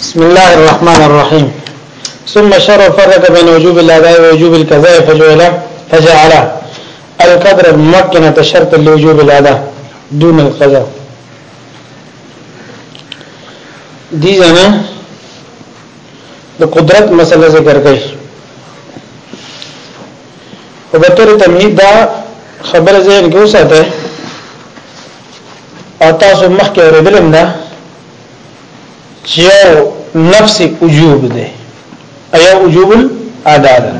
بسم الله الرحمن الرحيم ثم شرع فرق بين وجوب الاداء ووجوب القضاء فجعل فجعل القدر ممكنه شرط لوجوب الاداء دون القضاء دي جنا د قدرت مسله ذکر کړي او په تور تمهید دا خبره ذهن کې وساته او تاسو مخکې اورېدلم دا چې یو نفس وجوب دی ایا وجوب الادا ده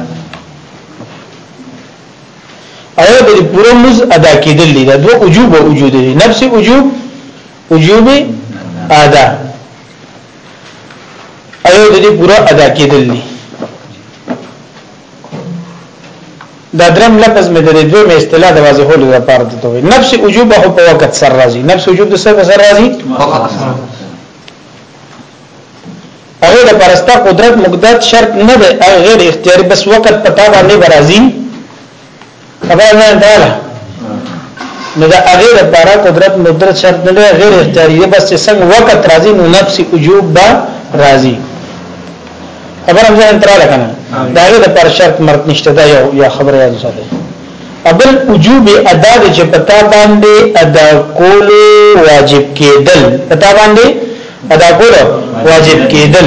ایا د پوره مز ادا کېدل دي دا دوه وجوب او وجود دي نفس وجوب وجوب ادا ایا د دې پوره ادا کېدل دي دا درم لفظ مې د دې دوه مې اصطلاح د واضحولو لپاره ته وي نفس وجوب هو په وخت سر راځي نفس وجوب د سر سر راځي هغه د پرستا قدرت مقدرت شرط نه ده غیر اختیاري بس وخت پتا باندې برازي خبره نه ده نو دا غیر لپاره قدرت مدرت شرط نه دی غیر اختیاري دی بس څنګه وخت راځي نو نفس وجوب با راځي خبر هم ځان تراله کنه دا غیر لپاره شرط مرد نشته دا یو یا خبره یاد ساته ابل وجوب ادا د چې پتا باندې ادا کول واجب کېدل پتا باندې ادا کول واجب کېدل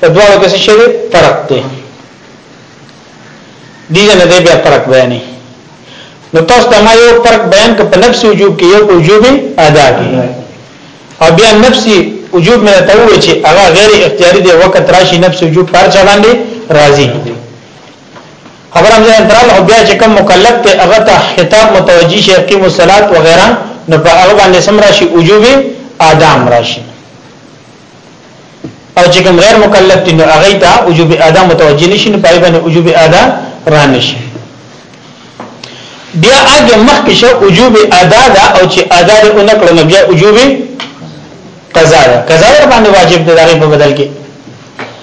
په دواړو کې څه شی دی فرق دی دي نه دی بیا فرق بیانې نو تاسو ته ما یو فرق بیان ک په نفس وجوب کې یو وجوب ادا کی او بیا نفسي وجوب مې ته وې چې هغه غیر اختیاري دی وخت راشي نفس وجوب پر چا باندې راضي خبر هم ځان ترال او بیا چې کوم مکلف ته هغه ته خطاب متوجي شي کې مصلات وغیرہ نو په هغه باندې سم راشي وجوب اعدام راشي او چې کوم غیر مکلف دي نو هغه ته وجوب ادا متوجه نشي نو پای باندې وجوب ادا را نشي بیا هغه مخکې شو وجوب ادا دا او چې ادا دې اونکړو نو بیا وجوب قضا ده قضا باندې واجب ده دغه په بدل کې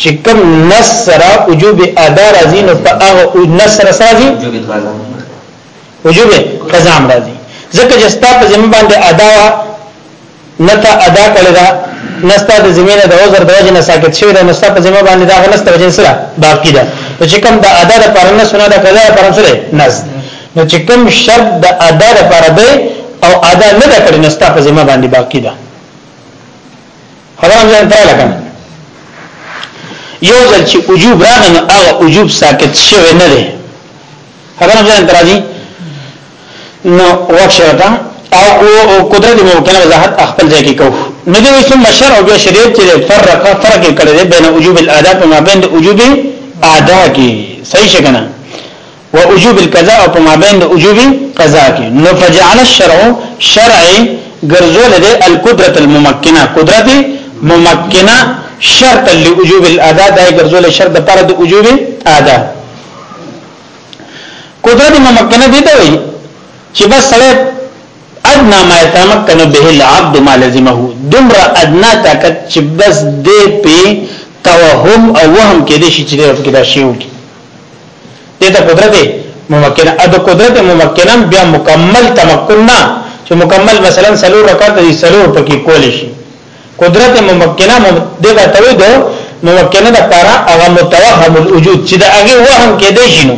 چې کوم نص سره وجوب ادا راځي نو په هغه نص سره راځي وجوب قضا راځي ځکه چې ستا په ذمہ باندې ادا نتا ادا کړی دا نستا د زمينه د عذر د وجه نه ساکت شوی دا نستا په ذمہ باندې دا غلسته وجه سره باقی ده نو چې کوم د ادا د پرنه سنا د قضا پرنه سره نس نو چې کوم شرط د ادا د پر دی او ادا نه کړی نستا په ذمہ باندې باقی ده خبره مې ځان ته لګم یو ځل چې وجوب راغی نو هغه وجوب ساکت شوی نه دی خبره مې ځان ته راځي نو وښرتا او او قدرت ممکنه وضاحت خپل ځای کې کو نو دوی ثم شرع بیا شریعت چې فرق فرق کړی دی بین وجوب الاداء په مابین د وجوب ادا کې صحیح څنګه و وجوب القضاء او په مابین د وجوب قضا کې نو فجعل الشرع شرع ګرځول د القدرت الممکنه قدرت ممکنه شرط لوجوب الادا دا ګرځول شرط د پر د وجوب ادا قدرت ممکنه دي ته وي چې بس سره ادنا ما يتمكن به العبد ما لزمه دمر ادنا طاقت چې بس دې په توهم او وهم کې دي چې دې په کې دا شی وکړي دته قدرت ممکنه ا د قدرت ممکنه بیا مکمل تمکن نه چې مکمل مثلا سلو رکعت دي سلو پکې کول شي قدرت ممکنه دغه توي دو ممکنه د پاره هغه متوهم الوجود چې د هغه وهم کې دی شنو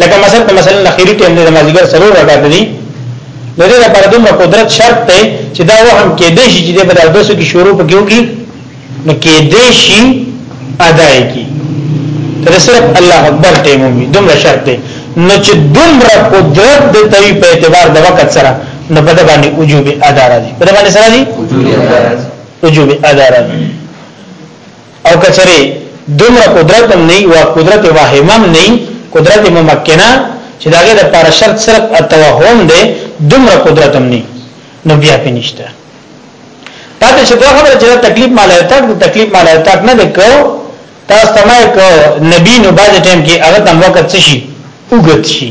لکه مثلا مثلا اخیری ټیم د مازیګر سلو رکعت دي د دې لپاره دومره قدرت شرط دی چې دا وهم کې دی چې د بدر دوسو کې شروع پکې وکړي نو کې دې شي ادا کی تر صرف الله اکبر ته مومي دومره شرط دی نو چې دومره قدرت د توی په اعتبار د وخت سره نو په باندې وجوب ادا راځي په باندې سره دي وجوب ادا راځي او کچره دومره قدرت هم نه او قدرت واهمه هم نه قدرت ممکنه چې داګه د پر شرط صرف التوهم دی دومره قدرت هم نه نو بیا پینشته پاتې شو دا خبره چې تکلیف مال اتاق د تکلیف مال اتاق نه وکړو تاسو تمه کو نبی نو باز ټیم کې هغه تم وخت شي وګت شي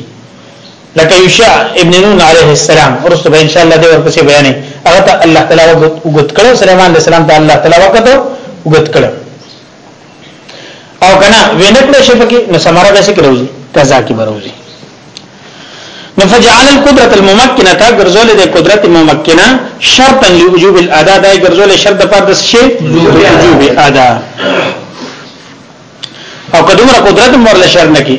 لکه یوشع ابن نون علیه السلام ورسته به ان شاء الله دې ورپسې بیانې هغه ته الله تعالی وګت کړو سليمان عليه السلام ته الله تعالی وکړو وګت کړو او کنه وینه کړی شي پکې نو سماره به سکه روزي قضا کې بروزي نو فجعل القدرت الممکنه تا ګرځول د قدرت ممکنه شرطا لوجوب الادا دا ګرځول شرط پر د شي وجوب ادا او کدومره قدرت مور له شر نه کی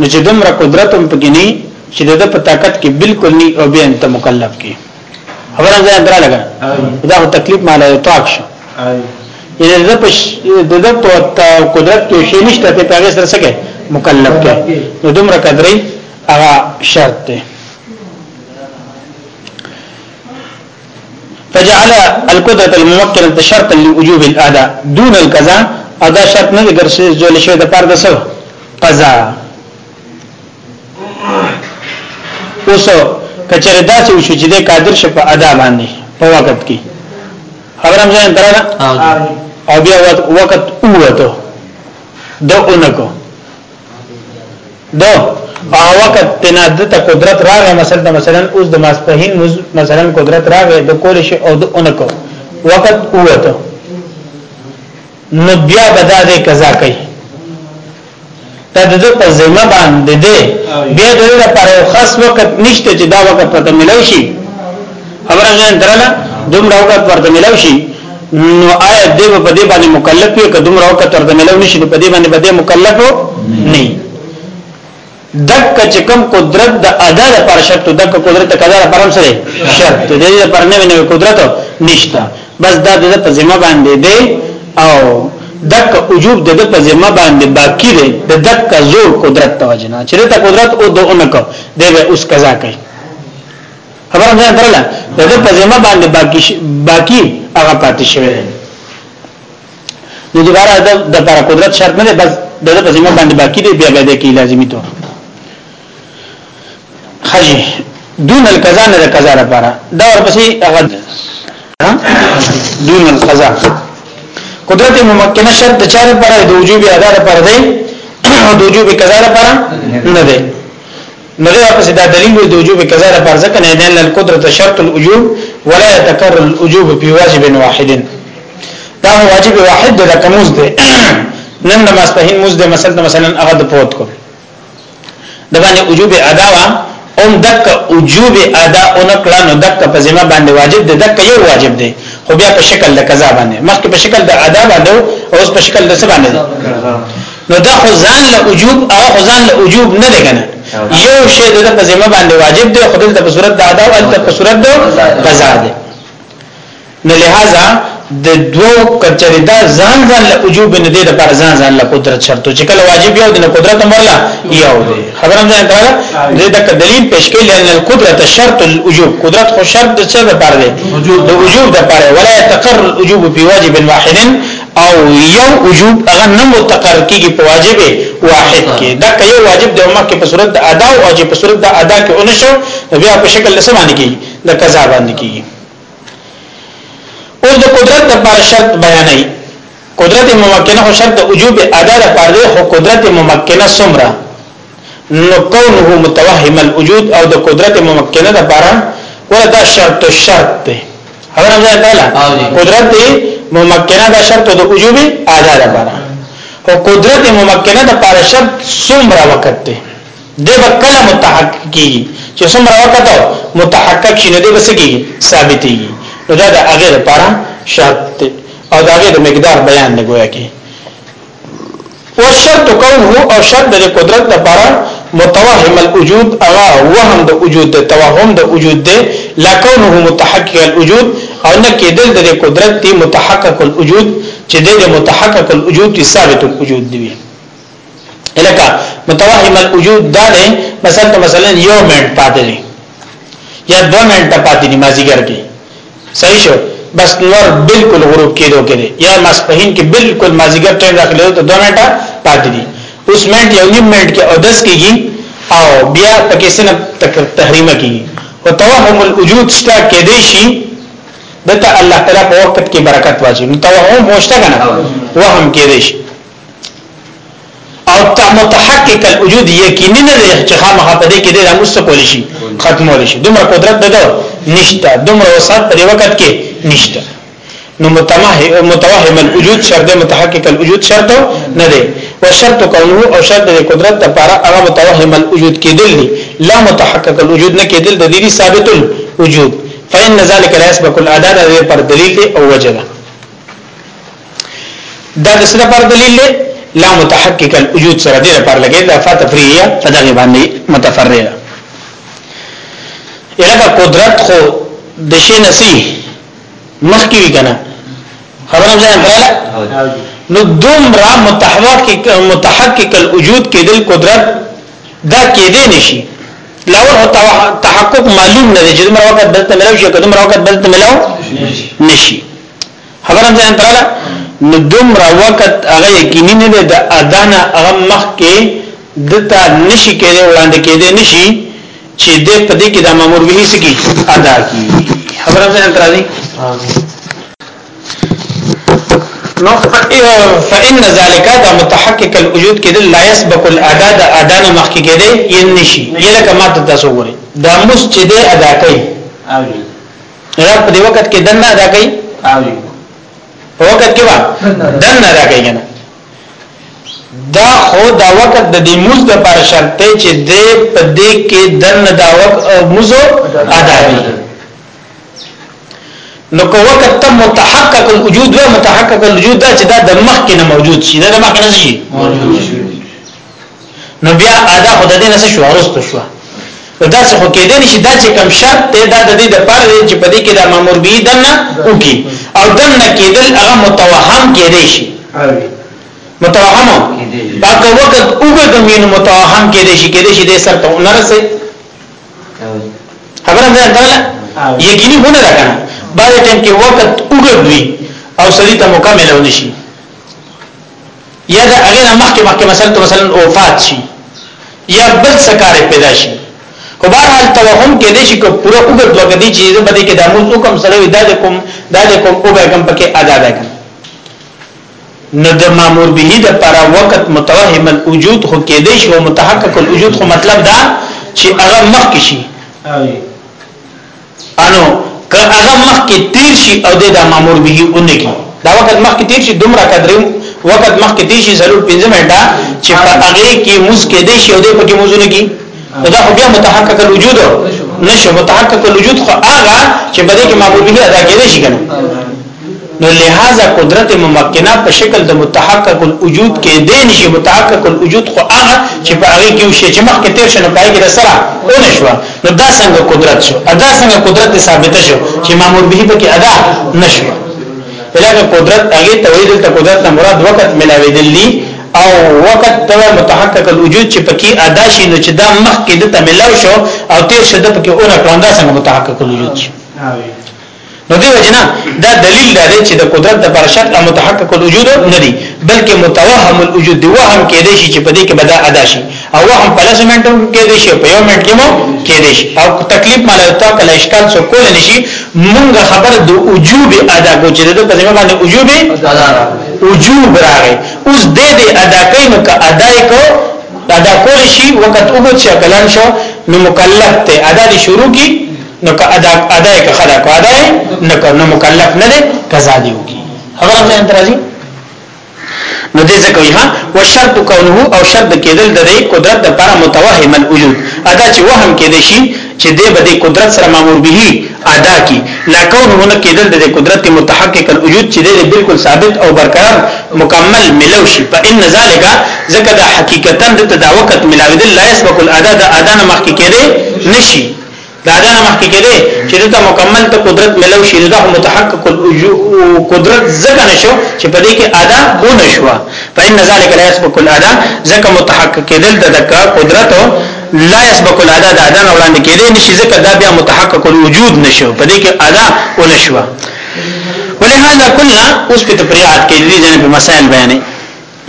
نو چې دومره قدرت هم پکې نه چې د په طاقت کې بالکل نه او به انت مکلف کی خبره ځای درا لګا دا خو تکلیف مالا یو تاک شو یعنی د پش د د په قدرت کې شي نشته ته هغه سره سکه مکلف کې نو دومره قدرې هغه شرط دی فجعل القدرة الممكنة شرطا لوجوب الاداء دون القضاء ادا شرط نه ګرځي ځول شي د پاره د سو قضا اوس کچره داسې وشو چې د قادر شپ ادا باندې په وخت کې خبر هم ځان درنه او بیا وخت اوته د اونکو دو او وخت تنا د قدرت راغې مثلا مثلا اوس د ماسپهین مثلا قدرت راغې د کول شي او د اونکو وخت اوته نو بیا بدا دې قضا کوي دا د دې په ذمہ باندې دی بیا د دې لپاره یو خاص وخت نشته چې دا وخت پته ملو شي خبره نه درنه دومره وخت ورته ملو شي نو آیا دې په دې باندې مکلف یو که دومره وخت ورته ملو نشي په دې باندې به دې مکلف نه دک چې کوم قدرت د ادا لپاره شرط دک قدرت کدا لپاره هم سره شرط د دې لپاره نه نوې قدرت نشته بس دا د په ذمہ باندې دی او دک وجوب د په ذمہ باندې باقی دی د دک زور قدرت توجنه چې ته قدرت او د اونکو دی به اوس قضا کوي خبره نه درله د په ذمہ باندې باقی باقی هغه پاتې شوی نو دوباره د د پر قدرت شرط نه بس د په ذمہ باندې باقی دی بیا به کی لازمی تور خجی دون القضاء نه قضا لپاره دا ورپسې هغه دون القضاء قدرت ممکنه شرط د چاره لپاره د وجوب ادا لپاره دی او د وجوب قضا لپاره نه دی نو دغه پس دا دلیل وي د وجوب قضا لپاره ځکه نه دین القدرت شرط الوجوب ولا يتكرر الوجوب في واجب واحد دا واجب واحد د کموز دی نن د ماسپهین موز دی مثلا مثلا هغه د پروت کو د باندې وجوب ادا وا هم دک وجوب ادا او نکړه نو دک په ذمہ باندې واجب دی دک یو واجب دی خو بیا په شکل د قضا باندې مخکې په شکل د ادا باندې او اوس په شکل د څه باندې نو دا خو ځان له وجوب هغه خو ځان له وجوب نه دی کنه یو شی د په ذمہ باندې واجب دی خو دلته په صورت د ادا او دلته په صورت د قضا دی نو لہذا د دوو کچری دا ځان ځان له وجوب نه دی د پر ځان ځان له قدرت شرطو چې کله واجب یو د قدرت مرلا یو دی خبرم ځان تر دې تک دلیل پیش کړي لئن القدرت شرط الوجوب قدرت خو شرط د څه لپاره دی د وجوب لپاره ولا تقر الوجوب په واجب واحد او یو وجوب هغه نه متقرر کیږي په واجب واحد کې دا که یو واجب د مخ کې په صورت د ادا او چې په صورت د ادا کې اون شو بیا په شکل لسه باندې کې د قضا باندې کې او د قدرت لپاره شرط بیانې قدرت ممکنه هو شرط وجوب ادا لپاره هو قدرت ممکنه سمره نو کونه متوهم الوجود او د قدرت ممکنه ده بارا ورته شرط شرط ده خبره ده تعالی قدرت دی ممکنه ده شرط د وجوب ادا ده بارا او قدرت ممکنه ده پر شرط څومره وخت ده د وکله متحقق کی چې څومره وخت متحقق شینه ده بس کی ثابتي نو دا د هغه لپاره شرط او دا هغه د مقدار بیان نه گویا کی والشرط کونه او شرط د قدرت لپاره متوهم الوجود اغا وهم د وجود د توهم د وجود د لا کونه متحقق الوجود او نه کېدل د قدرت دی متحقق الوجود چې د متحقق الوجود دی ثابت الوجود دی الکه متوهم الوجود دا دی مثلا مثلا یو منټ پاتې دی یا دو منټه پاتې دي مازیګر کې صحیح شو بس نور بالکل غروب کېدو کې دي یا ماسپهین کې بالکل مازیګر ټیم راخلو ته دو منټه پاتې دي اوس منټ یو نیم منټ کې او دس کېږي او بیا پکې سنه تحریمه کېږي او توهم الوجود شته کې دی شي دته الله تعالی په وخت کې برکت واجب توهم هوشته کنه وهم کې دی شي او متحقق الوجود یقیني نه دی چې خامخا په دې کې د امس کول شي ختمول شي دومره قدرت دغه نشته دومره وسعت په وخت کې نشته نو متوهم الوجود شرط متحقق الوجود شرط نه دی وشرط کونه او شرط د قدرت لپاره هغه متوهم الوجود کېدل لا متحقق الوجود نه کېدل د دې ثابت الوجود فإن ذلك لا يسبق الأداء پر دلیل او وجه دا د سره پر دلیل دی لا متحقق الوجود سره دی پر لګي دا فتفریه په دغه باندې متفرعه الکه قدرت خو د شي نسی مخ کی کنه خبره ځان کړل نو دومره متحقق متحقق الوجود کېدل قدرت دا کېدې نشي لور او تحقق معلوم نه دی چې دومره وخت دلته ملو شي که دومره وخت دلته ملو نشي خبره مې ځان تراله نو دومره وخت هغه یقیني نه دی د ادانه هغه مخ کې دته نشي کېده وړاندې کېده نشي چې د پدې کې د مامور ویلي سکی ادا کی خبره مې ځان تراله نو فإن ذلك دا متحقق الوجود کې لا يسبق الاداء د ادا نه مخکې کېده یې نشي یلکه ماته تاسو وګورئ دا مس چې د ادا کوي دا په دې وخت کې دنه ادا کوي په وخت کې وا دنه ادا کوي کنه دا خو دا وخت د دې موز د پر شرط ته چې دې په دې کې دنه دا وخت موزو ادا کوي نو کو وخت ته متحقق الوجود و متحقق الوجود دا چې دا د مخ کې نه موجود شي دا د مخ نه شي موجود شي نو بیا ادا خو د دې نه شو ورستو شو دا څه خو کې دې نشي دا چې کم شرط ته دا د دې د پر چې په دې کې د مامور بي دنه وکي او دنه کېدل هغه متوهم کې دې شي متوهم دا که وخت وګد مين متوهم کې دې شي کې دې شي دې سر ته ونرسه خبره ده دا یقیني هونه ده کنه بعد ټیم کې وخت وګد وي او سړی ته مکمل ونشي یا د هغه نه مخکې مخکې مثلا ته مثلا وفات شي یا بل څه کار پیدا شي خو بهر حال توهم کې دې شي کو پوره وګت وګت دي چې زه بده کې د امون حکم سره وي د کوم د کوم او به کوم پکې ادا ده نو د مامور به د پر وخت متوهم الوجود خو کې دې شي او متحقق الوجود خو مطلب دا چې هغه مخ کې شي انو که هغه مخکې تیر شي او د دا مامور به اونې کی دا وخت مخکې تیر شي دومره قدرې وخت مخکې تیر شي ضرور 15 منټه چې په هغه کې مسکه دي شي او د پکې موزونه کی دا خو بیا متحقق الوجود نشو متحقق الوجود خو هغه چې بده کې مامور به ادا کېږي شي کنه نو لہذا قدرت ممکنه په شکل د متحقق الوجود کې دی نشي متحقق الوجود خو هغه چې په هغه کې شي چې مخکې تیر شنه پای کې سره ونه شو نو دا څنګه قدرت شو ادا څنګه قدرت ثابت شو چې مامور به پکې ادا نشو بلکې قدرت هغه توحید ته قدرت نه مراد وخت ملاوي دي او وخت د متحقق الوجود چې پکې ادا شي نو چې دا مخکې د تملاو شو او تیر شد پکې اون کړنده څنګه متحقق الوجود شي نو دی وجنا دا دلیل دا دی چې د قدرت د پر شرط متحقق الوجود نه دی بلکې متوهم الوجود دی وهم کې دی چې په دې کې بدا ادا شي او وهم په لس منټو کې دی شي په یو منټ کې مو کې دی شي او تکلیف مال او تا کله اشکال سو کول نشي مونږ خبر د وجوب ادا کو چې د په ځمه باندې وجوب ادا وجوب راغی اوس دې دې ادا کوي نو که ادا کو ادا کول شي وخت وګت شکلان شو نو مکلف ته ادا دي شروع کی نو که ادا ادا که خدا کو ادا نه کو نو مکلف نه دی قضا دی وکي خبر هم ځان ترازی نو دې څه کوي ها وشرط کونه او شرط کېدل د دې قدرت د پر متوهم الوجود ادا چې وهم کې دي شي چې دې به دې قدرت سره مامور به ادا کی لا کونه نه کېدل د قدرت متحقق الوجود چې دې بالکل ثابت او برقرار مکمل ملو شي په ان ذالک ځکه د حقیقتا د تداوکت ملاویدل لا يسبق الادا د ادا نه مخکې کېدي نشي دا دا مخکې کېده چې دته مکمل ته قدرت ملو شي دا متحقق قدرت ځکه نشو چې په دې کې ادا و نشو فإن ذلك لا يسبق الأداء ځکه متحقق کېدل د قدرت لا يسبق الأداء دا ادا نه وړاندې کېدې نشي ځکه دا بیا متحقق الوجود نشو په دې کې ادا و نشو ولهذا قلنا اوس په تفریعات کې دې ځنه په مسائل بیانې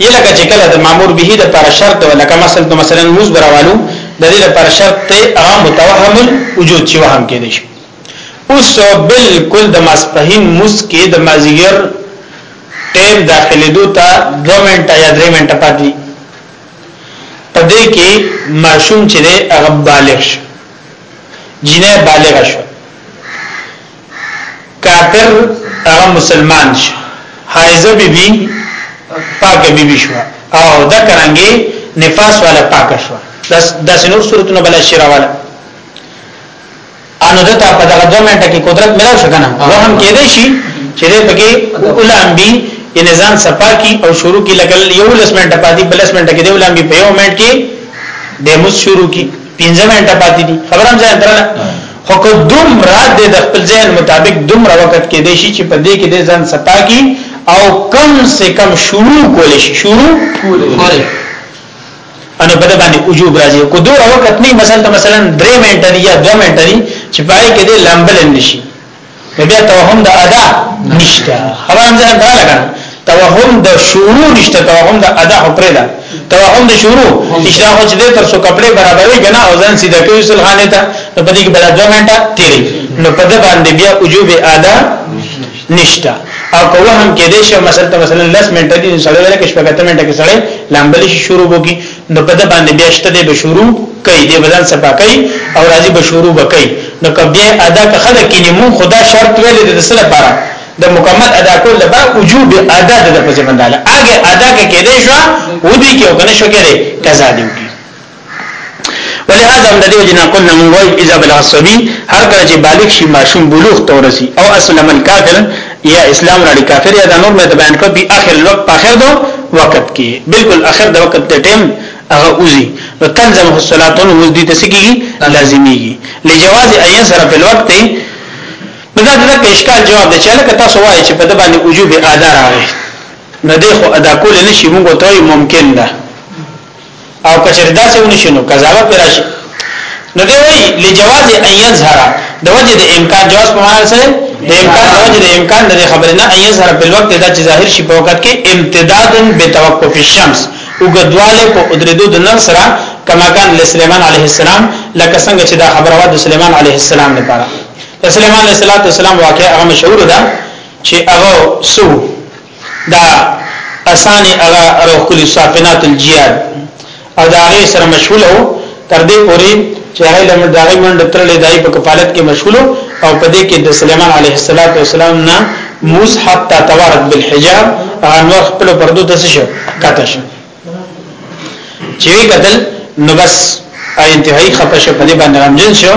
یې لکه چې کله د مامور به د پر شرط ولکه مثلا نو مثلا موز براوالو د دې لپاره شرط ته هغه متوهم وجود چې وهم کې دي اوس بالکل د ماسپهین موس کې د مازیګر ټیم داخلي دوته 2 منټه یا 3 منټه پاتې په دې کې ماشوم چې هغه بالغ شو جنې بالغ شو کافر هغه مسلمان شو حایزه بی بی پاک بی بی شو او دا کرانګي نفاس والا پاک شو دا سنور صورتونه بل شي راواله انو دته په دغه دوه منټه کې قدرت ملاو شو کنه هغه هم کېدې شي چې دې پکې اولام بي ان ځان صفا کی او شروع کی لګل یو لس منټه پاتې بلس منټه کې دې اولام بي په یو منټ کې د مس شروع کی 15 منټه پاتې دي خبرم ځای درنه خو که دومره د خپل ذهن مطابق دومره وخت کې دی شي چې په دې کې د ځان ستا کی او کم سے کم شروع کول شي شروع کول انو بده باندې وجوب راځي کو دوه وخت نه مثلا مثلا 3 منټه یا 2 منټه چې پای کې د لامبل نشي بیا توهم د ادا نشته خبرم ځان ته لګا توهم د شروع نشته توهم د ادا خو پرې ده توهم د شروع نشته خو چې تر څو کپڑے برابرې کنه او ځان سیده کوي سلخانه ته نو په دې کې بل 2 منټه تیری نو په دې باندې بیا وجوب ادا نشته او که وهم کې دې شو مثلا مثلا 10 منټه دي سړی ورکه شپږ منټه کې سړی لامبل شي شروع وکي نو په ده باندې بیا شته دی به شروع کوي دی بزان سپا کوي او راځي به شروع وکړي نو که بیا ادا که خلک کینی مون خدا شرط ویل د دسل لپاره د مکمل ادا کول لپاره وجوب ادا د په ذمہ ده اګه ادا کې کېدې شو و دې کې او کنه شو کېدې قضا دی وکړي ولهذا هم د دې جنا قلنا من وای اذا بلغ الصبي هر کله چې بالغ شي ماشوم بلوغ تورسي او اسلم الكافر یا اسلام راړي کافر یا دا نور مې ته بیان کړ په اخر الوقت په اخر دو وخت کې بالکل اخر د وخت د ټیم هغه اوزي نو تلزم الصلاتون مزدي تسګي لازمي لجواز اي سره په الوقت نو دا د اشکال جواب دی چې لکه تاسو وایي چې په د باندې وجوب ادا راغی نو دغه ادا کول نشي موږ ته ممکن ده او کچره داسې ونشي نو قضاوت به راشي نو دی وی لجواز ان يظهر د وجه د امکان جواز په معنا سره د امکان د وجه د امکان د خبرې نه ان يظهر په وخت دا چې ظاهر شي په وخت کې امتداد بتوقف الشمس وګدواله په ادریدو د نن سره کما کان لسليمان عليه السلام لکه څنګه چې دا خبره وا د سليمان عليه السلام لپاره د سليمان عليه السلام واقعا هغه مشهور ده چې هغه سو دا اساني هغه روح کلی صافنات الجیاد او دا هغه سره مشغول وو تر دې پوري چې هغه لمر داغي منډه ترلې دای په کفالت کې مشغول او په دې کې د سليمان عليه السلام نه موس حتا توارت بالحجاب انور خپل پردو د څه شو کاته شو چې قتل نو بس انتهایی خپه شو په دې باندې غمجن شو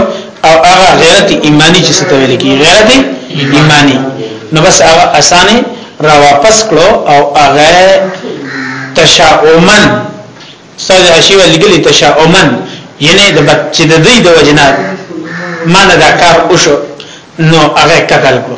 او هغه غیرت ایمانی چې ستو ویل کی غیرت ایمانی نو بس هغه اسانه را واپس کړو او هغه تشاؤمن استاد اشیو لګلی تشاؤمن یعنی د بچی د دې د وجنات معنی دا کار وشو نو هغه قتل کړو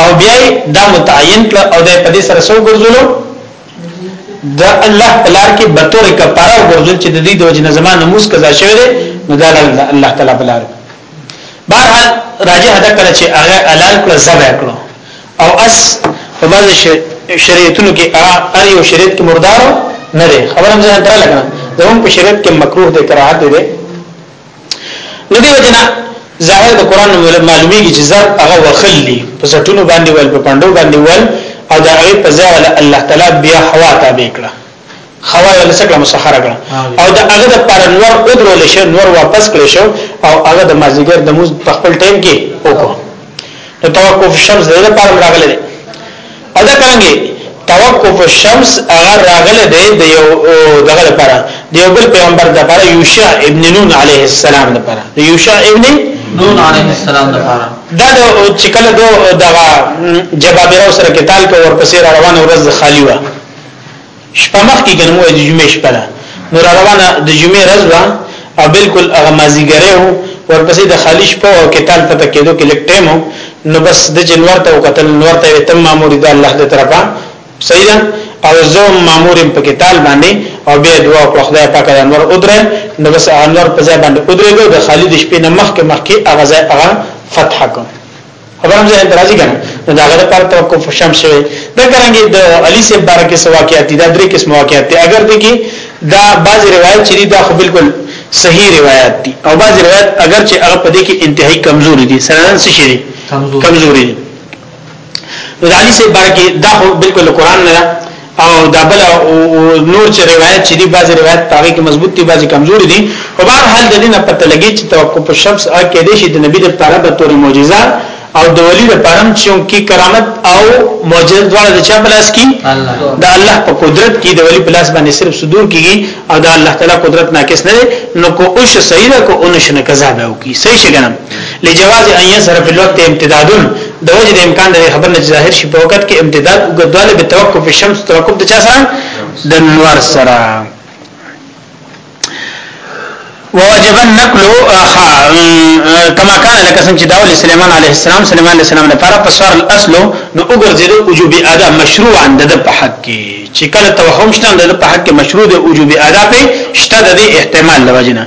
او بیا یې دا متعین کړ او دا په دې سره سو ګرځولو د الله بلار کې به تور کفاره ګرځول چې د دې د وجنه زمانه موس قضا شوی دی نو دا الله تعالی بلار بهرحال راجح دا کړ چې هغه حلال کړ زبا کړ او اس په بعض شریعتونو کې ار یو شریعت کې مردار نه دی خبرم ځان تر لګا زمون په شریعت کې مکروه دی کراهت دی نو دی وجنا ظاهر د قران معلومیږي چې ضرب هغه وخلی په سټونو باندې ول په پندو باندې ول او دا غي په ځای ول الله تعالی بیا حوا ته وکړه حوا ول سکه مسخر کړه او دا هغه د پر نور قدرو لشه نور واپس کړی شو او هغه د مازیګر د موز په خپل ټیم کې وکړو نو توقف شمس دغه پر راغله او دا کرنګي توقف الشمس هغه راغله دی د یو دغه لپاره د یو بل پیغمبر لپاره یوشع ابن نون علیه السلام لپاره د یوشع ابن نون علیه السلام لپاره دا د چکل دو دغه جبابره سره قتال کو ورپسې روانه ورځ خالی و شپه مخکې کنه مو د جمعې شپه ده نو را روانه د جمعې ورځ وه او بالکل هغه مازیګره وو ورپسې د خالی شپه او قتال پته کېدو کې لک ټیم نو بس د جنور ته وکتل نور ته تم مامور د الله د طرفه صحیح ده او زه مامور په قتال باندې او بیا دعا کړو خدای پاک د انور ادره نو بس انور په ځای باندې ادره د خالد شپې نه مخکې مخکې هغه ځای هغه فتح کړ خبرم زه درازي کنه نو دا غره پر توقف شم شوی دا کرانګي د علي سي بار کې سواکیات دي دا درې قسم واقعیات دي اگر دې کې دا بعض روایت چې دا خو بالکل صحیح روایت دي او بعض روایت اگر چې هغه په دې کې انتهایی کمزوري دي سنن څه شي کمزوري دي نو علي سي بار کې دا خو بالکل قران نه او دا بل نور چې روایت چې دی بعضی روایت پاره کې مضبوط دي بعضی کمزوري دي په هر حال د دې نه پته لګي چې توقف الشمس ا کې دي چې د نبی د پاره به تور معجزه او د ولی د پاره چې کی کرامت او معجزه دواړه د چا بلاس کی د الله په قدرت کې د ولی بلاس باندې صرف صدور کیږي او د الله تعالی قدرت ناقص نه نو کو اوش سیدا کو اونش نه کذاب او کی صحیح شګنم لجواز ان یسرف الوقت امتدادن د وجه د امکان د خبر نه ظاهر شي په وخت کې امتداد او ګدواله به توقف په شمس توقف د چا سره د نور سره ووجب النقل كما كان لك سم چې داول سليمان عليه السلام سليمان عليه السلام لپاره په سوار الاصل نو وګرځیدو وجوب ادا مشروع عند د په حق کې چې کله توهم شته د په حق کې مشروع د وجوب ادا په شته د احتمال لوجنه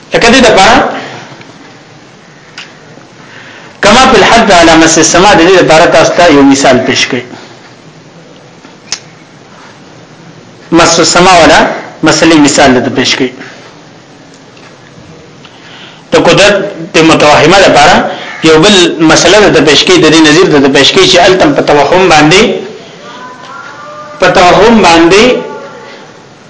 لکه دې لپاره کما په الحد علی مس السما د دې لپاره تاسو ته یو مثال پیش کړئ مس السما ولا مسلې مثال د پیش کړئ د قدرت د متوهمه لپاره یو بل مسله د پیش کړئ د دې نظیر د پیش کړئ چې التم په توهم باندې په توهم باندې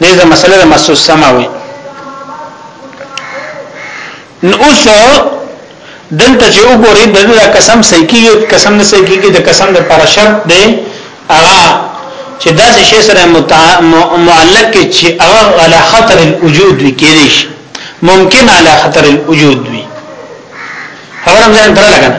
دې ځه مسله د محسوس سما وي نو اوس دلته چې وګورئ د دې قسم صحیح کیږي قسم نه صحیح کیږي د قسم د پر شرط دی هغه چې دا شی سره معلق کې چې هغه علی خطر الوجود وی کېږي ممکن علی خطر الوجود وی خبرم ځان تر لګنه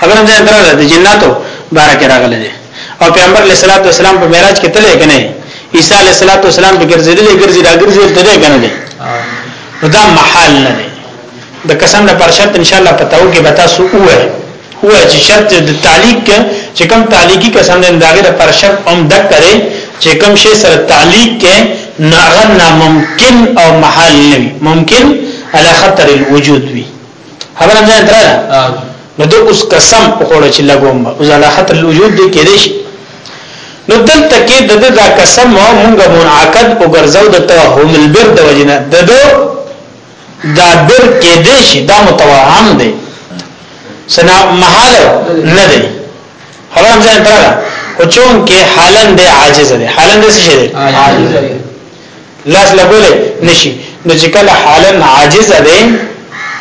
خبره هم ځان تراله د جناتو باره کې راغله ده او پیغمبر علیه الصلاۃ والسلام په معراج کې تللی کنه عیسی علیه الصلاۃ والسلام به ګرځیدل ګرځي دا ګرځي تللی کنه ده دا محال نه ده د قسم نه پر شرط ان شاء الله پتاو کې بتا سو هو هو چې شرط د تعلیق چې کوم تعلیقي قسم نه داغه پر شرط هم دک کرے چې کوم شی سره تعلیق کې ناغه ناممکن او محال نه ممکن علی خطر الوجود وی خبره مې درا نو د اوس قسم په خوړه چې لګوم او زلاحت الوجود دې کې دي نو دلته کې د دا قسم مونږه منعقد او ګرځاو د توهم البر د وجنه د دو دا بر کې دي شي دا متوهم دي سنا محال نه دي خبره مې درا او چون کې حالن دې عاجز دي حالن دې څه شي عاجز دي لاس لګولې نشي نو چې کله حالا عاجز دی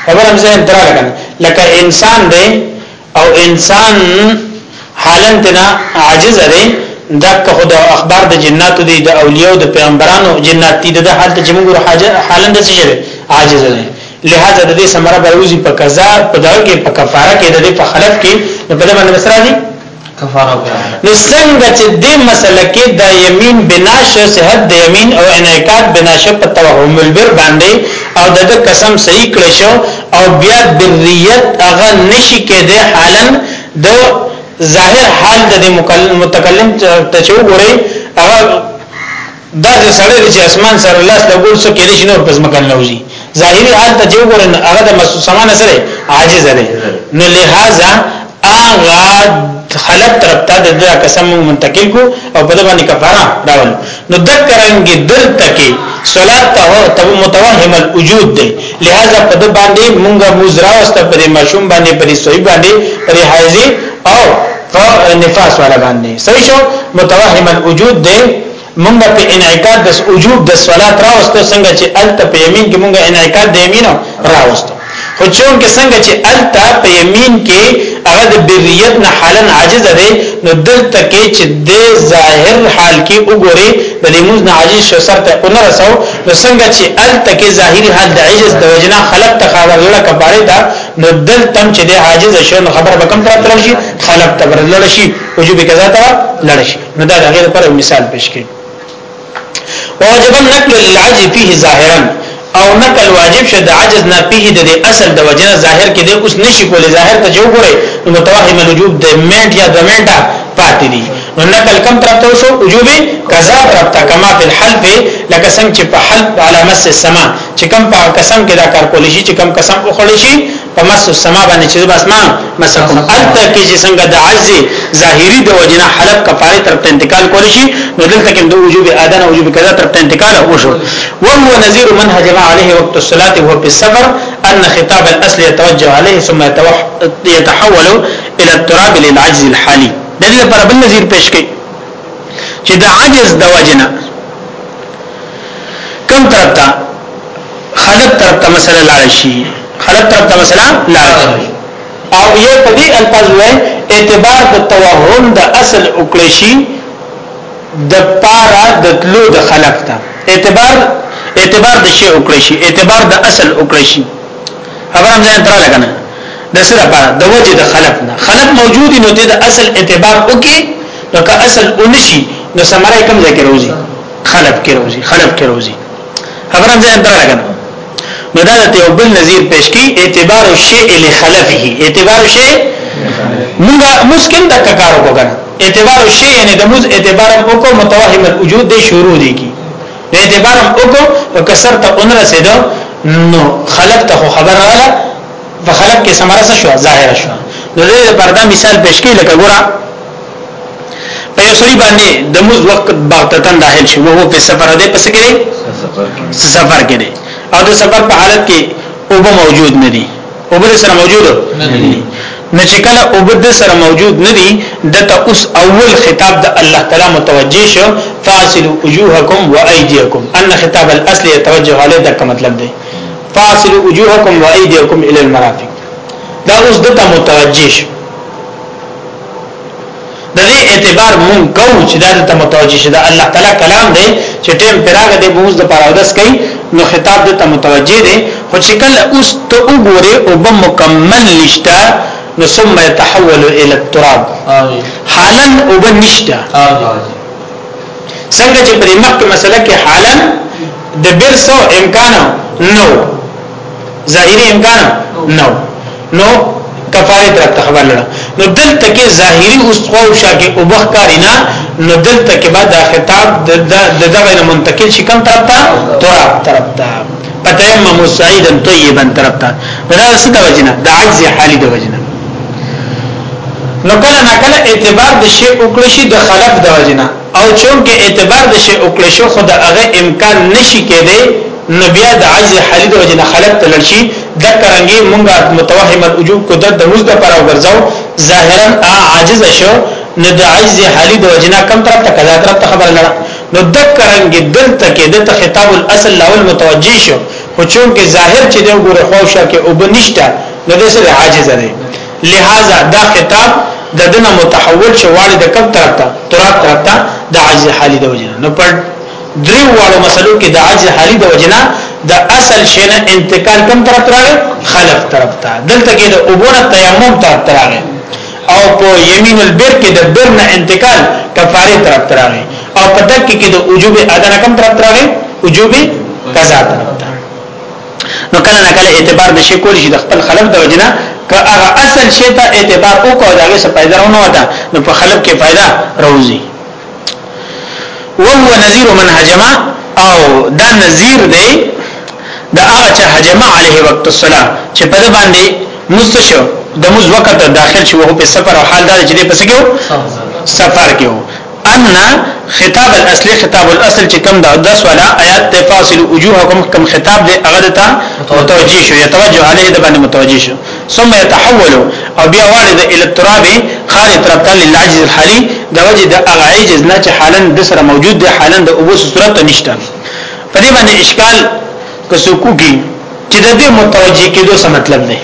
خبر هم ځین تر لګا لکه انسان دی او انسان حالا تنا عاجز دی دا که خود اخبار د جناتو دی د اولیاء د پیغمبرانو جنات دی د حالت چې موږ حالا د څه شي عاجز دی لہذا د دې سمره بروزي په قضا په دغه کې په کفاره کې د دې په خلف کې په دې باندې مسرا دي نو څنګه چې دې مسله کې د یمین بنا شو صحت د یمین او انعقاد بنا شو په توهم البر باندې او د قسم صحیح کړی شو او بیا بریت هغه نشي کېده حالا د ظاهر حال د متکلم ته چوغوري هغه دا چې سړی چې اسمان سره لاس لګول څه کېدې شي نور پس مکان لوزي ظاهري حال ته جو ګورن هغه د مسلمان سره عاجز دی نو لہذا هغه خلق طرف ته د دې قسم منتقل کو او په دې باندې کفاره راول نو د کرانګي دل تکي صلات ته ته متوهم الوجود دی لہذا په دې باندې مونږه مزرا واست پر مشوم باندې پر سوی باندې پر حایزي او په نفاس والا باندې صحیح شو متوهم الوجود دی مونږ په انعقاد د وجوب د صلات راوستو څنګه چې الته په یمین کې مونږ انعقاد د یمینو راوستو خو چون کې څنګه چې الته په یمین کې هغه د بریت نه حالا عاجز دی نو دلته کې چې د ظاهر حال کې وګوري د لیموز نه عاجز شو سر ته اون رسو نو څنګه چې الته کې ظاهری حال د عجز د وجنا خلق ته خاله لړه کباره ده نو دل تم چې د عاجز شون خبر به کم تر شي خلق تبر لړ شي او جو به کذا تر لړ شي نو دا غیر پر مثال پیش کړي واجب النقل للعجز فيه ظاهرا او نقل واجب شه د عجز نه پیه د اصل د وجنه ظاهر کې د اوس نشي کولای ظاهر ته جو ګره نو متوهم الوجوب د منټ یا د منټه پاتې دي نو نقل کم طرف ته شو وجوب قضا طرف ته کما فی الحلف لکه څنګه چې په حلف علامه السما چې کم په قسم کې دا کار کول شي چې کم قسم او خړل شي په مس السما باندې چې بس ما مسکم الته کې چې څنګه د عز ظاهری د وجنه حلق کفاره تر انتقال کول شي نو دلته کې د وجوب اذان او وجوب قضا تر انتقال او شو وهو نذير من هجم عليه وقت الصلاه وهو في السفر ان خطاب الاصل يتوجه عليه ثم يتحول الى التراب للعجز الحالي دغه پر بل نذیر پیش کړي چې د عجز د وجنه کوم طرف ته خلق طرف ته مسله لاړ شي خلق طرف ته مسله لاړ شي او یو په دې الفاظ وای اعتبار د توهم د اصل وکړي شي د پارا د تلو د خلق ته اعتبار اعتبار د شی وکړي شي اعتبار د اصل وکړي شي خبر هم ځان تر لګنه د سره لپاره د وجه د خلق نه خلق موجود نو د اصل اعتبار وکي نو که اصل ونشي نو سمره کم ذکر وځي خلب کې روزي خلب کې روزي خبره ځان تر لګنه نو دا ته یو بل نظیر پیش کی اعتبار الشیء لخلفه اعتبار الشیء موږ مسکن د کار وکړ اعتبار الشیء یعنی د موز اعتبار او کو متوهم الوجود دی شروع دی کی نو اعتبار او کو په کسر ته اون رسید نو خلق ته خبر رااله په خلق کې سمرسه شو ظاهر شو نو دې پردا مثال پیش کی لکه ګورا په یو سړي باندې د موز وخت بغتتن داخل شي وو په سفر ده پس کې سفر کې او د سفر په حالت کې او به موجود نه دي او به سره موجود نه دي نو چې کله او بد سره موجود ندي دته اوس اول خطاب د الله تعالی متوجه شو فاصلوا وجوهکم وايديکم ان خطاب الاصل يتوجه عليه دا مطلب دی فاصلوا وجوهکم وايديکم الى المرافق دا اوس دته متوجه شو د دې اعتبار مونږ کوو چې دا ته متوجي شي دا الله تعالی کلام دی چې ټیم پراغه دی بوز د پراودس کوي نو خطاب د ته متوجي دی خو چې کله اوس ته وګوره او به مکمل نشتا نو ثم يتحول الى التراب حالا او به نشتا څنګه چې پرې مخکې مسله کې حالا د برسو امکان نو ظاهری امکان نو نو کفاره طرف ته خبر لړه نو دلته کې ظاهری استقوا او شاکه او بخکاری نه نو دلته کې بعد خطاب د دغه نه منتقل شي کوم طرف ته تراب طرف ته فتيمم سعيدا طيبا طرف ته دا څه د وجنه د عجز حالي د وجنه نو کله نه کله اعتبار د شی وکړي شي د خلف د وجنه او چونکه اعتبار د شی وکړي شو خو د هغه امکان نشي کېدی نو بیا د عجز حالی د وجه نه خلق ته لړشي د کرنګي مونږه متوهم الوجوب کو د موږ د پر وګرځاو ظاهرا عاجز شو نو د عجز حالی د وجه نه کم طرف ته کذا طرف ته خبر لړ نو د کرنګي دلته کې د خطاب الاصل لاول متوجي شو خو چون کې ظاهر چې د ګوره خوښه کې او بنشته نو د سره عاجز دی لہذا دا خطاب د دنه متحول شواړي د کم طرف ته تراب طرف ته د عجز حالی د وجه نه نو پر دریو واړو مسلو کې د عجز حالی د وجنا د اصل شین انتقال کوم طرف راغی خلف طرف ته دلته کې د اوبونه تیمم طرف ته راغی او په یمین البر کې د بر نه انتقال کفاره طرف ته راغی او په دک کې د وجوب ادا نه کوم طرف ته راغی وجوب قضا طرف ته نو کله نه کله اعتبار د شی کول شي د خپل خلف د وجنا که هغه اصل شی ته اعتبار وکړو دا څه پیدا ونه وته نو په خلف کې پیدا راوځي وهو نذير من هجم او دا نذير دی دا هغه چې هجم عليه وقت الصلاه چې په باندې مستشو د موز وخت داخل شو په سفر او حال دا چې په سګو سفر کې وو ان خطاب الاصل خطاب الاصل چې کوم دا 10 والا آیات ته فاصل وجوهکم کوم خطاب دی هغه ته متوجي شو یتوجه عليه د باندې متوجي شو ثم يتحول او بیا واړه د التراب خارج طرف ته للعجز الحالي د وجه د هغه عجز نه چې حالا د سره موجود دی حالا د اوبو صورت نشته په دې باندې اشکال که سکوږي چې د دې متوجي کېدو څه مطلب دی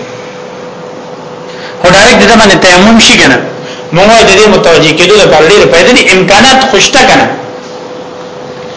هو ډایرکټ د باندې تیمم شي کنه موږ د دې متوجي کېدو لپاره ډېر پیدا دي امکانات خوشته کنه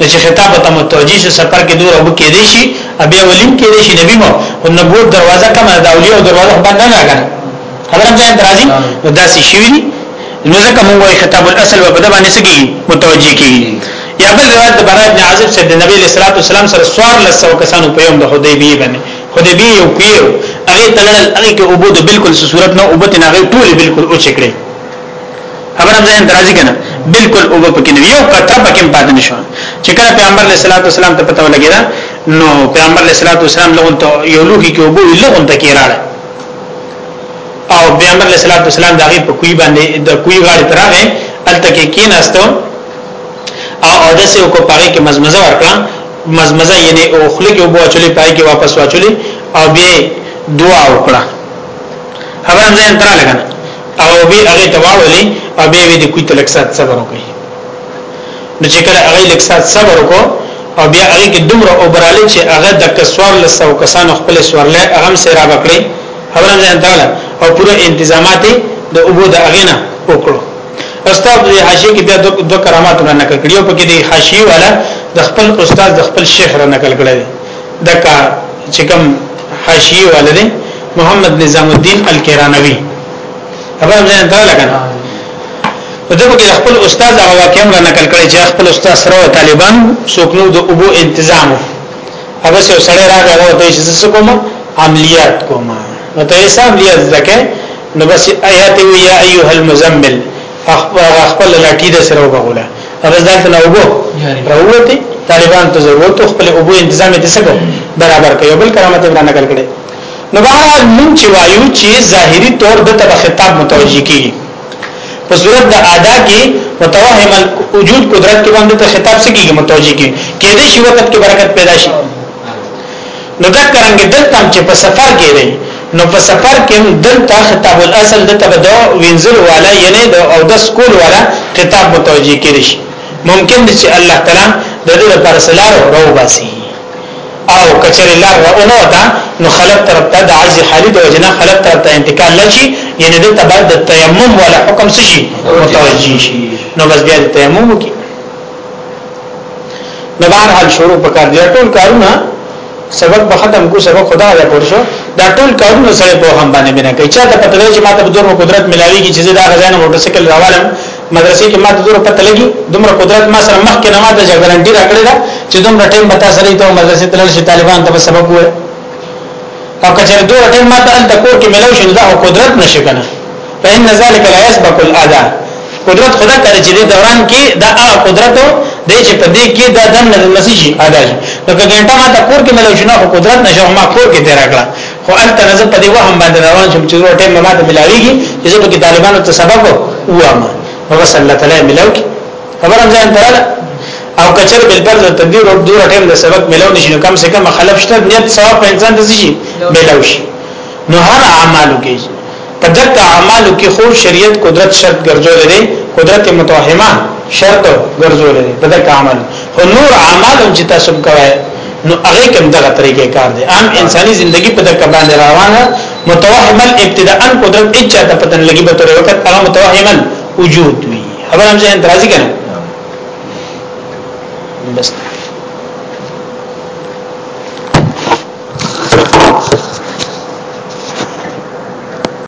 نو چې خطاب ته متوجي شو سفر کې دوه وب کې دي شي ابي ولیم کې دي شي نبی مو او نبوت دروازه کومه د اولیاء دروازه باندې نه راغله خبره ځان درازي نو داسې شي وي نو ځکه موږ وايي خطاب الاصل په دې باندې سګي متوجي کیږي یا بل روایت د برائے بن عازب سے د نبی صلی الله علیه وسلم سره سوار لسو کسانو په یوم د حدیبیه باندې حدیبیه یو پیو هغه تلل هغه کې عبود بالکل صورت نه عبودت نه هغه ټول بالکل او چکړي خبره ځین درازي کنه بالکل او په کې یو قطره پکې پاتې نشو چې کله پیغمبر علیه الصلاۃ والسلام ته پته ولګیدا نو پیغمبر علیه الصلاۃ والسلام لغون ته یو لوخي کې وګو لغون ته کې راړ او پیغمبر علیه الصلاۃ والسلام دغه په کوی باندې د کوی غاړه تراغه الته کې کیناستو او اودس یو کو پاره کې مزمزه ورکړه مزمزه یعنی او خلک یو بو چلی پای کې واپس واچلی او به دعا وکړه خبره ځین تر لګنه او به هغه ته واړولې او به وی د کوی ته لکسات صبر وکړي نو چې کله هغه لکسات صبر وکړو او بیا هغه کې دومره اوبراله چې هغه د کسوار لسو کسانو خپل سوارله هغه سره را بکړي خبره ځان داله او پوره انتظامات د اوبو د اغینا وکړو استاد د حاشیه کې بیا دو کرامات نه نقل کړي او پکې د حاشیه والا د خپل استاد د خپل شیخ را نقل کړي دکا چې کوم حاشیه والا دی محمد نظام الدین الکیرانوی خبر مې نه درل کنه په دغه کې خپل استاد هغه واقعم را نقل کړی چې خپل استاد سره طالبان سوکنو د ابو تنظیم هغه سره سره راغی هغه ته چې څه کومه عملیات کومه نو ته یې عملیات ځکه نو بس آیات وی یا ایها المزمل خپل لاټی د سره وبغوله هغه ځکه نو وګو راوته طالبان ته ضرورت خپل ابو تنظیم ته څه برابر کوي بل کرامت عمران نقل کړي نو بهرحال مونږ چې وایو چې ظاهری طور د تب خطاب متوجه کیږي په صورت د ادا کې متوهم الوجود قدرت کې باندې ته خطاب سکیږي متوجه کیږي کې دې شی وخت کې برکت پیدا شي نو دا کرانګه دلته چې په سفر کې دی نو په سفر کې دلته خطاب الاصل د تب د وینزل والا یعنی د او د سکول والا خطاب متوجه کیږي ممکن چې الله تعالی د دې لپاره سلام راو باسي او کچره لار را اونو تا نو خلق طرف ته د عجز حالی د وجنه خلق طرف ته انتقال لشي یعنی د تبع د تیمم ولا حکم شي متوجی شي نو بس بیا د تیمم کی نو بهر حال شروع پکار دی ټول کارونه سبق به ختم کو سبق خدا له پور شو دا ټول کارونه سره په هم باندې بنا کوي چا ته پته چې ما ته بدر قدرت ملاوي کی چې دا غزانه موټر سایکل راوړم مدرسې کې ماته دور پته لګي دومره قدرت ما سره مخ کې نه ماته چې ګارانټي راکړې ده چې دومره ټیم به تاسو لري ته مدرسې تلل شي طالبان ته سبق وای او کچره دوه ټیم ماته ال د کور کې ملو شي دا قدرت نشي کنه فإن ذلك لا يسبق الأذى قدرت خدا کړی چې د دوران کې دا هغه قدرت دی چې په دې کې دا دن نسي شي ادا شي نو که ګنټه ماته کور کې ملو شي نو قدرت نشو ما کور کې تیر کړه خو الته نه زه په دې وهم باندې روان شم چې ورو ټیم ما ته ملاويږي چې زه په طالبانو ته سبق وایم نو بس الله تعالی ملاو کی خبر هم ځان تراله او کچر بل پر تدبیر او دور ټیم د سبق ملاو نشي نو کم سے کم خلف شته نیت ثواب په انسان د شي ملاو شي نو هر اعمالو کې په دقه اعمالو کې خو شریعت قدرت شرط ګرځول دی قدرت متوهمه شرط ګرځول دی په دقه اعمال خو نور اعمال هم چې تاسو کوی نو هغه کوم دغه طریقې کار دی عام انساني ژوندۍ په دقه باندې روانه متوهمه ابتداء قدرت اچا ته پتن لګي به تر وخت هغه متوهمه وجود وي خبر هم ځین درازي کنه بس